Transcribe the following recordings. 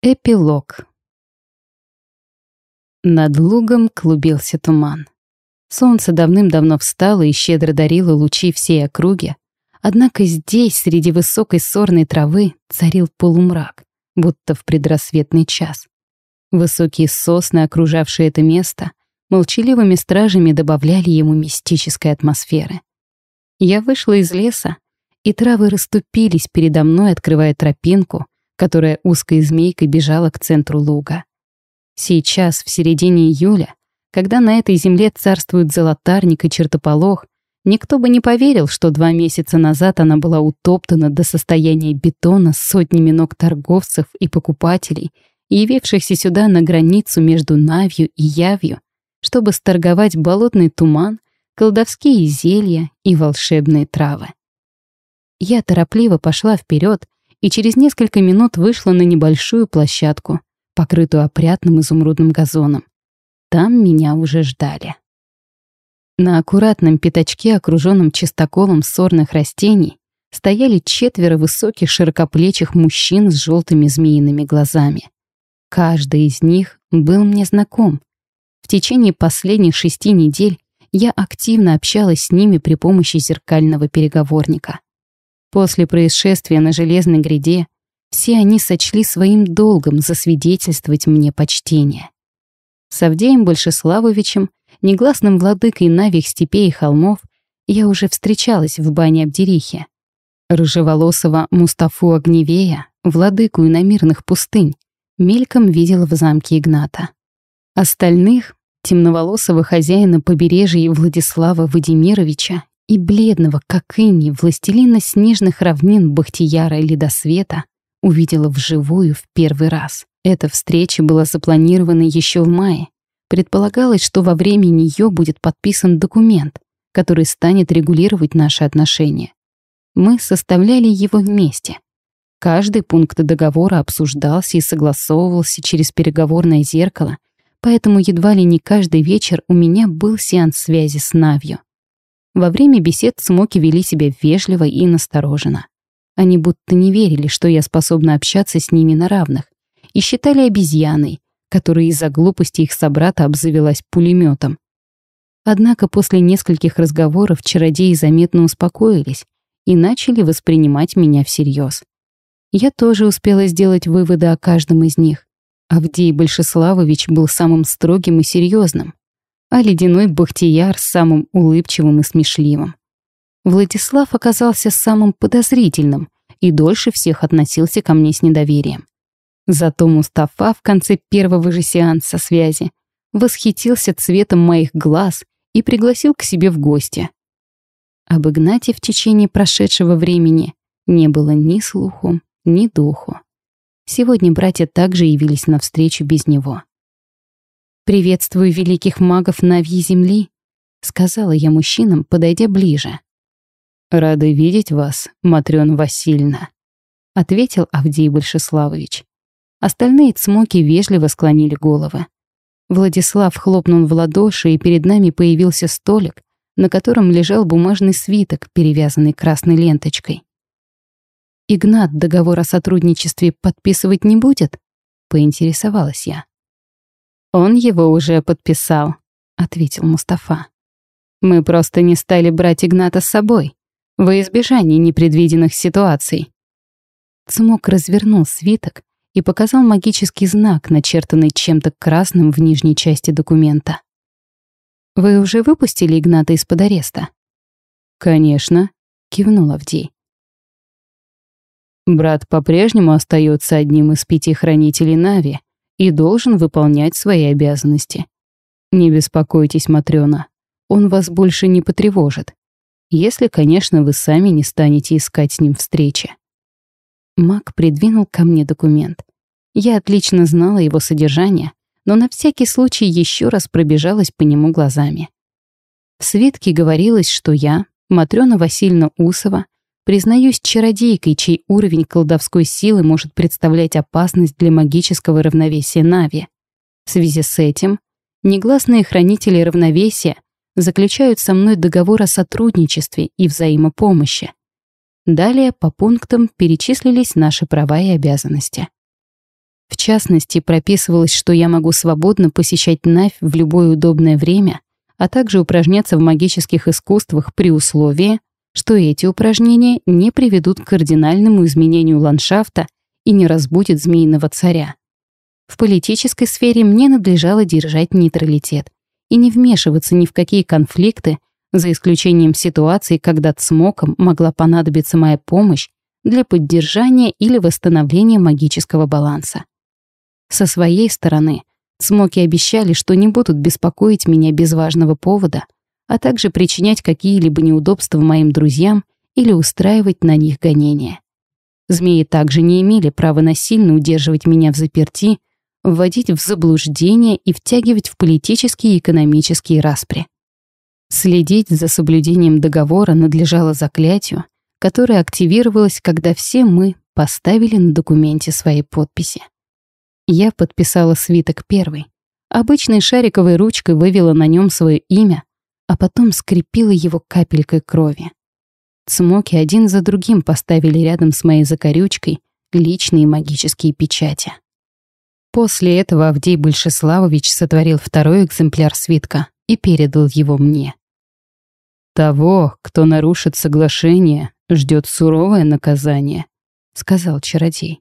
Эпилог. Над лугом клубился туман. Солнце давным-давно встало и щедро дарило лучи всей округе, однако здесь, среди высокой сорной травы, царил полумрак, будто в предрассветный час. Высокие сосны, окружавшие это место, молчаливыми стражами добавляли ему мистической атмосферы. Я вышла из леса, и травы расступились передо мной, открывая тропинку — которая узкой змейкой бежала к центру луга. Сейчас, в середине июля, когда на этой земле царствует золотарник и чертополох, никто бы не поверил, что два месяца назад она была утоптана до состояния бетона сотнями ног торговцев и покупателей, явившихся сюда на границу между Навью и Явью, чтобы сторговать болотный туман, колдовские зелья и волшебные травы. Я торопливо пошла вперед, и через несколько минут вышла на небольшую площадку, покрытую опрятным изумрудным газоном. Там меня уже ждали. На аккуратном пятачке, окруженном чистоколом сорных растений, стояли четверо высоких широкоплечих мужчин с желтыми змеиными глазами. Каждый из них был мне знаком. В течение последних шести недель я активно общалась с ними при помощи зеркального переговорника. После происшествия на Железной гряде все они сочли своим долгом засвидетельствовать мне почтение. С Авдеем Большеславовичем, негласным владыкой Навих степей и холмов, я уже встречалась в бане Абдерихе. Рыжеволосого Мустафу Огневея, владыку иномирных пустынь, мельком видела в замке Игната. Остальных, темноволосого хозяина побережья Владислава Вадимировича и бледного, как иней, властелина снежных равнин Бахтияра Ледосвета увидела вживую в первый раз. Эта встреча была запланирована еще в мае. Предполагалось, что во время нее будет подписан документ, который станет регулировать наши отношения. Мы составляли его вместе. Каждый пункт договора обсуждался и согласовывался через переговорное зеркало, поэтому едва ли не каждый вечер у меня был сеанс связи с Навью. Во время бесед смоки вели себя вежливо и настороженно. Они будто не верили, что я способна общаться с ними на равных, и считали обезьяной, которая из-за глупости их собрата обзавелась пулеметом. Однако после нескольких разговоров чародеи заметно успокоились и начали воспринимать меня всерьез. Я тоже успела сделать выводы о каждом из них. Авдей Большеславович был самым строгим и серьезным, а ледяной Бахтияр самым улыбчивым и смешливым. Владислав оказался самым подозрительным и дольше всех относился ко мне с недоверием. Зато Мустафа в конце первого же сеанса связи восхитился цветом моих глаз и пригласил к себе в гости. Об Игнате в течение прошедшего времени не было ни слуху, ни духу. Сегодня братья также явились навстречу без него. «Приветствую великих магов Навьи Земли», — сказала я мужчинам, подойдя ближе. «Рады видеть вас, Матрёна Васильевна», — ответил Авдей Большеславович. Остальные цмоки вежливо склонили головы. Владислав хлопнул в ладоши, и перед нами появился столик, на котором лежал бумажный свиток, перевязанный красной ленточкой. «Игнат договор о сотрудничестве подписывать не будет?» — поинтересовалась я. «Он его уже подписал», — ответил Мустафа. «Мы просто не стали брать Игната с собой, во избежание непредвиденных ситуаций». Цмок развернул свиток и показал магический знак, начертанный чем-то красным в нижней части документа. «Вы уже выпустили Игната из-под ареста?» «Конечно», — кивнул Авдей. Брат по-прежнему остается одним из пяти хранителей Нави, и должен выполнять свои обязанности. Не беспокойтесь, Матрёна, он вас больше не потревожит. Если, конечно, вы сами не станете искать с ним встречи. Мак придвинул ко мне документ. Я отлично знала его содержание, но на всякий случай еще раз пробежалась по нему глазами. В свитке говорилось, что я, Матрёна Васильевна Усова, Признаюсь чародейкой, чей уровень колдовской силы может представлять опасность для магического равновесия Нави. В связи с этим негласные хранители равновесия заключают со мной договор о сотрудничестве и взаимопомощи. Далее по пунктам перечислились наши права и обязанности. В частности, прописывалось, что я могу свободно посещать Навь в любое удобное время, а также упражняться в магических искусствах при условии, что эти упражнения не приведут к кардинальному изменению ландшафта и не разбудят змеиного царя. В политической сфере мне надлежало держать нейтралитет и не вмешиваться ни в какие конфликты, за исключением ситуаций, когда цмокам могла понадобиться моя помощь для поддержания или восстановления магического баланса. Со своей стороны, цмоки обещали, что не будут беспокоить меня без важного повода, а также причинять какие-либо неудобства моим друзьям или устраивать на них гонения. Змеи также не имели права насильно удерживать меня в заперти, вводить в заблуждение и втягивать в политические и экономические распри. Следить за соблюдением договора надлежало заклятию, которое активировалось, когда все мы поставили на документе свои подписи. Я подписала свиток первый. Обычной шариковой ручкой вывела на нем свое имя, а потом скрепила его капелькой крови. Цмоки один за другим поставили рядом с моей закорючкой личные магические печати. После этого Авдей Большеславович сотворил второй экземпляр свитка и передал его мне. «Того, кто нарушит соглашение, ждет суровое наказание», — сказал чародей.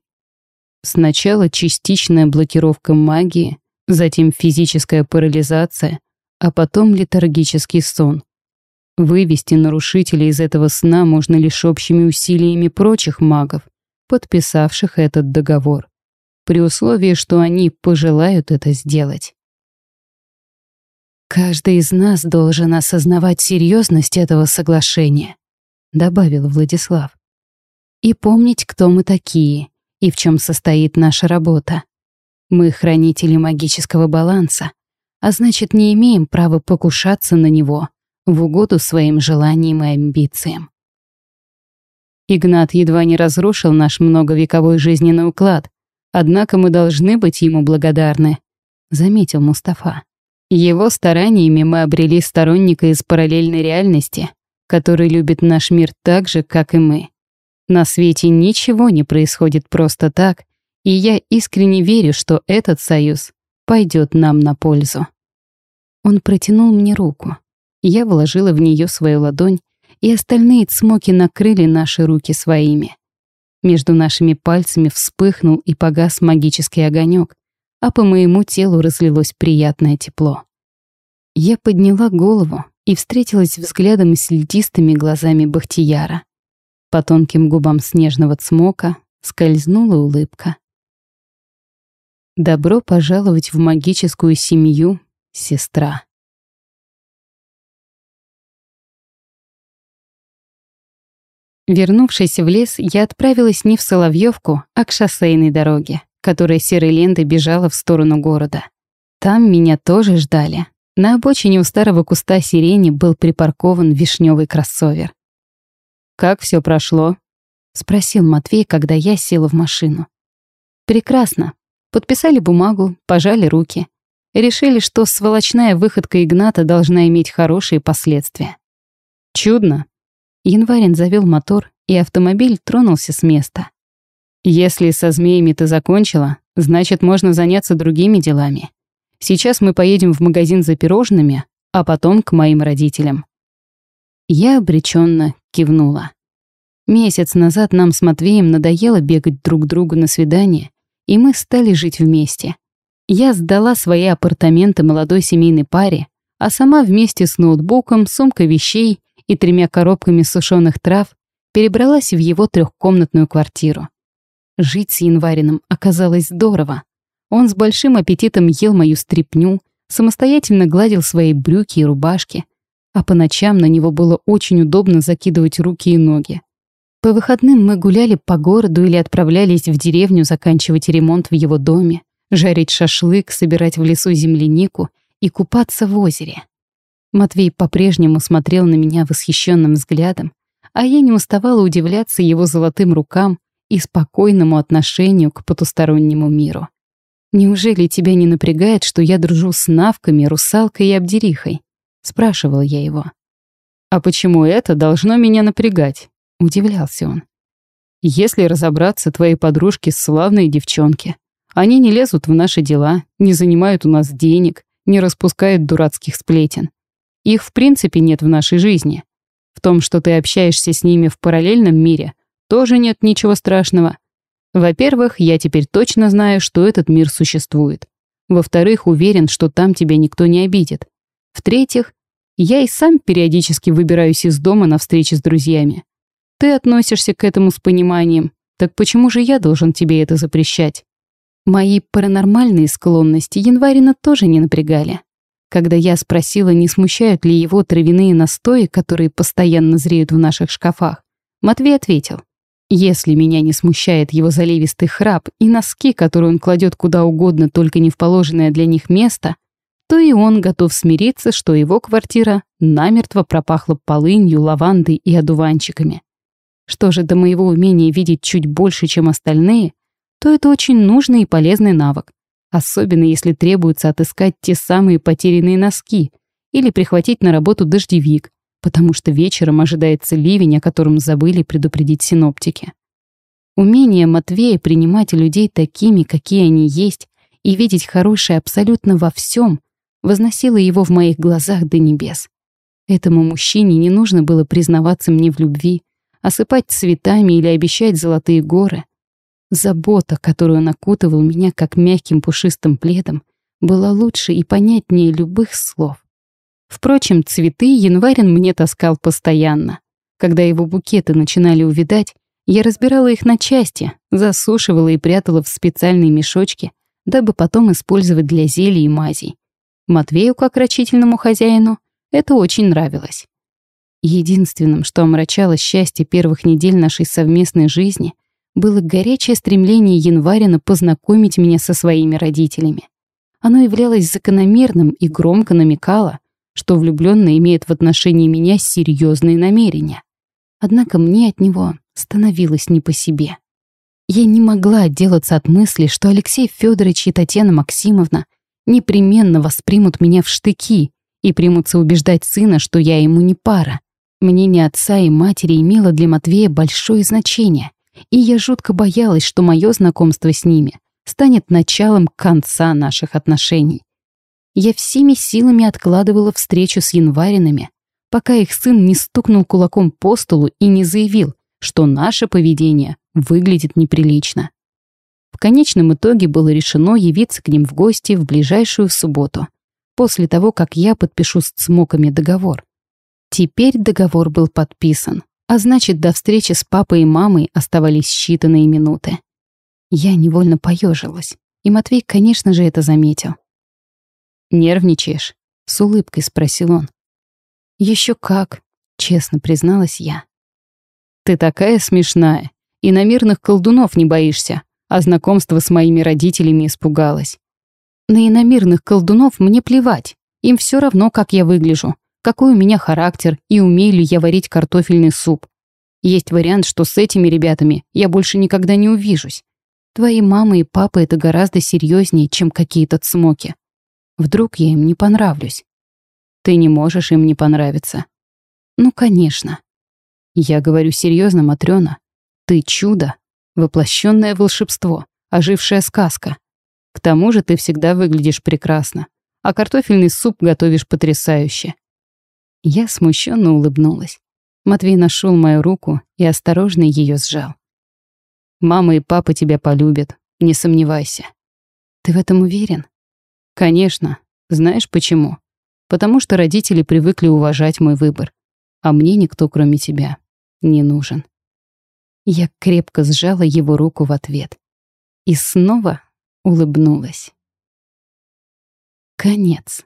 Сначала частичная блокировка магии, затем физическая парализация, а потом летаргический сон. Вывести нарушителей из этого сна можно лишь общими усилиями прочих магов, подписавших этот договор, при условии, что они пожелают это сделать. «Каждый из нас должен осознавать серьезность этого соглашения», добавил Владислав. «И помнить, кто мы такие и в чем состоит наша работа. Мы хранители магического баланса, а значит, не имеем права покушаться на него в угоду своим желаниям и амбициям. Игнат едва не разрушил наш многовековой жизненный уклад, однако мы должны быть ему благодарны, заметил Мустафа. Его стараниями мы обрели сторонника из параллельной реальности, который любит наш мир так же, как и мы. На свете ничего не происходит просто так, и я искренне верю, что этот союз пойдет нам на пользу. Он протянул мне руку. Я вложила в нее свою ладонь, и остальные цмоки накрыли наши руки своими. Между нашими пальцами вспыхнул и погас магический огонек, а по моему телу разлилось приятное тепло. Я подняла голову и встретилась взглядом с льдистыми глазами Бахтияра. По тонким губам снежного цмока скользнула улыбка. Добро пожаловать в магическую семью, сестра. Вернувшись в лес, я отправилась не в Соловьевку, а к шоссейной дороге, которая серой лентой бежала в сторону города. Там меня тоже ждали. На обочине у старого куста сирени был припаркован вишневый кроссовер. «Как все прошло?» — спросил Матвей, когда я села в машину. «Прекрасно. Подписали бумагу, пожали руки. Решили, что сволочная выходка Игната должна иметь хорошие последствия. Чудно». Январин завел мотор, и автомобиль тронулся с места. «Если со змеями ты закончила, значит, можно заняться другими делами. Сейчас мы поедем в магазин за пирожными, а потом к моим родителям. Я обреченно кивнула. Месяц назад нам с Матвеем надоело бегать друг другу на свидание, и мы стали жить вместе. Я сдала свои апартаменты молодой семейной паре, а сама вместе с ноутбуком, сумкой вещей и тремя коробками сушеных трав перебралась в его трехкомнатную квартиру. Жить с Январиным оказалось здорово. Он с большим аппетитом ел мою стряпню, самостоятельно гладил свои брюки и рубашки, а по ночам на него было очень удобно закидывать руки и ноги. По выходным мы гуляли по городу или отправлялись в деревню заканчивать ремонт в его доме, жарить шашлык, собирать в лесу землянику и купаться в озере. Матвей по-прежнему смотрел на меня восхищенным взглядом, а я не уставала удивляться его золотым рукам и спокойному отношению к потустороннему миру. «Неужели тебя не напрягает, что я дружу с навками, русалкой и обдерихой?» Спрашивал я его. «А почему это должно меня напрягать?» Удивлялся он. «Если разобраться, твои подружки славные девчонки. Они не лезут в наши дела, не занимают у нас денег, не распускают дурацких сплетен. Их в принципе нет в нашей жизни. В том, что ты общаешься с ними в параллельном мире, тоже нет ничего страшного. Во-первых, я теперь точно знаю, что этот мир существует. Во-вторых, уверен, что там тебя никто не обидит. В-третьих, я и сам периодически выбираюсь из дома на встречи с друзьями. Ты относишься к этому с пониманием, так почему же я должен тебе это запрещать? Мои паранормальные склонности Январина тоже не напрягали. Когда я спросила, не смущают ли его травяные настои, которые постоянно зреют в наших шкафах, Матвей ответил, если меня не смущает его заливистый храп и носки, которые он кладет куда угодно, только не в положенное для них место, то и он готов смириться, что его квартира намертво пропахла полынью, лавандой и одуванчиками. Что же до моего умения видеть чуть больше, чем остальные, то это очень нужный и полезный навык, особенно если требуется отыскать те самые потерянные носки или прихватить на работу дождевик, потому что вечером ожидается ливень, о котором забыли предупредить синоптики. Умение Матвея принимать людей такими, какие они есть, и видеть хорошее абсолютно во всем, возносило его в моих глазах до небес. Этому мужчине не нужно было признаваться мне в любви, осыпать цветами или обещать золотые горы. Забота, которую он окутывал меня как мягким пушистым пледом, была лучше и понятнее любых слов. Впрочем, цветы январин мне таскал постоянно. Когда его букеты начинали увидать, я разбирала их на части, засушивала и прятала в специальные мешочки, дабы потом использовать для зелий и мазей. Матвею, как рачительному хозяину, это очень нравилось. Единственным, что омрачало счастье первых недель нашей совместной жизни, было горячее стремление Январина познакомить меня со своими родителями. Оно являлось закономерным и громко намекало, что влюбленный имеет в отношении меня серьезные намерения. Однако мне от него становилось не по себе. Я не могла отделаться от мысли, что Алексей Федорович и Татьяна Максимовна непременно воспримут меня в штыки и примутся убеждать сына, что я ему не пара. Мнение отца и матери имело для Матвея большое значение, и я жутко боялась, что мое знакомство с ними станет началом конца наших отношений. Я всеми силами откладывала встречу с январинами, пока их сын не стукнул кулаком по столу и не заявил, что наше поведение выглядит неприлично. В конечном итоге было решено явиться к ним в гости в ближайшую субботу, после того, как я подпишу с цмоками договор. Теперь договор был подписан, а значит, до встречи с папой и мамой оставались считанные минуты. Я невольно поежилась, и Матвей, конечно же, это заметил. «Нервничаешь?» — с улыбкой спросил он. Еще как», — честно призналась я. «Ты такая смешная, и на мирных колдунов не боишься, а знакомство с моими родителями испугалась. На иномирных колдунов мне плевать, им все равно, как я выгляжу, какой у меня характер и умею ли я варить картофельный суп. Есть вариант, что с этими ребятами я больше никогда не увижусь. Твои мама и папа — это гораздо серьезнее, чем какие-то цмоки. Вдруг я им не понравлюсь. Ты не можешь им не понравиться. Ну, конечно. Я говорю серьезно, Матрёна. Ты чудо, воплощенное волшебство, ожившая сказка. К тому же ты всегда выглядишь прекрасно, а картофельный суп готовишь потрясающе. Я смущенно улыбнулась. Матвей нашел мою руку и осторожно ее сжал. «Мама и папа тебя полюбят, не сомневайся». «Ты в этом уверен?» «Конечно. Знаешь почему? Потому что родители привыкли уважать мой выбор, а мне никто, кроме тебя, не нужен». Я крепко сжала его руку в ответ и снова улыбнулась. Конец.